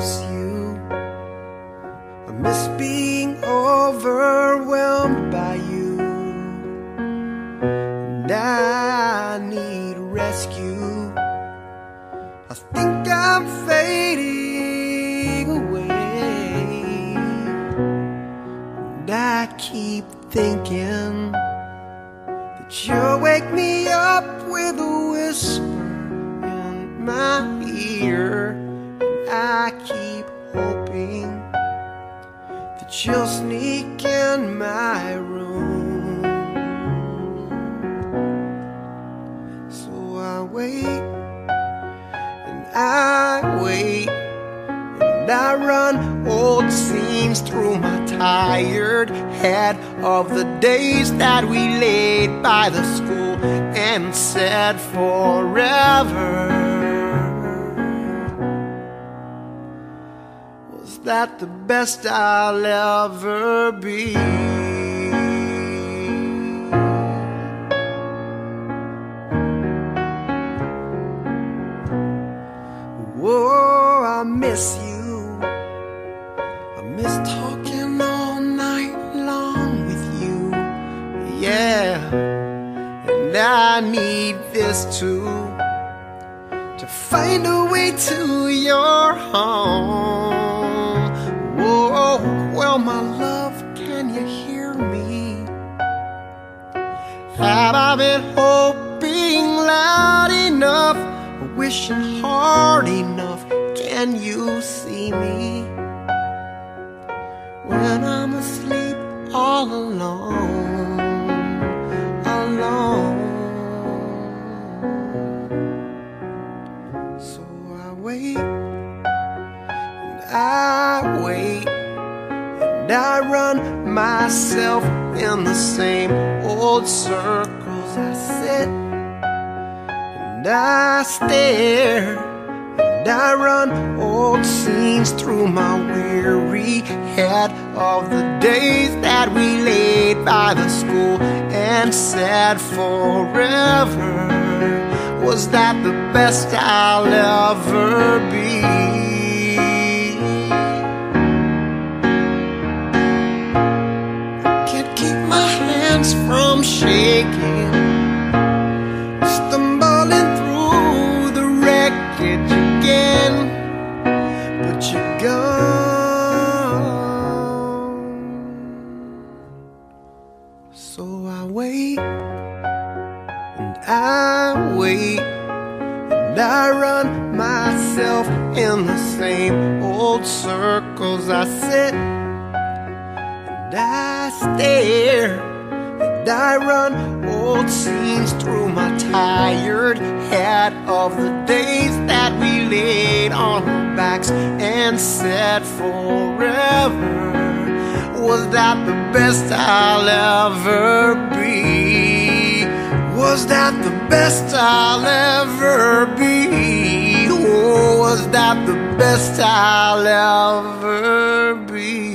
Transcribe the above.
you. I miss being overwhelmed by you. And I need rescue. I think I'm fading away. And I keep thinking that you'll wake me up with a whisper in my ear. I keep hoping that you'll sneak in my room. So I wait and I wait and I run old scenes through my tired head of the days that we laid by the school and said forever. Was that the best I'll ever be? Whoa, I miss you. I miss talking all night long with you. Yeah, and I need this too to find a way to your home. Have I been hoping loud enough, wishing hard enough? Can you see me when I'm asleep all alone? Alone. So I wait and I wait and I run myself in the same old circles. I sit and I stare and I run old scenes through my weary head of the days that we laid by the school and said forever. Was that the best I'll ever be? Hands from shaking, stumbling through the wreckage again. But you're gone, so I wait and I wait and I run myself in the same old circles. I sit and I stare and I run old scenes through my tired head of the days that we laid on our backs and said forever. Was that the best I'll ever be? Was that the best I'll ever be? Oh, was that the best I'll ever be?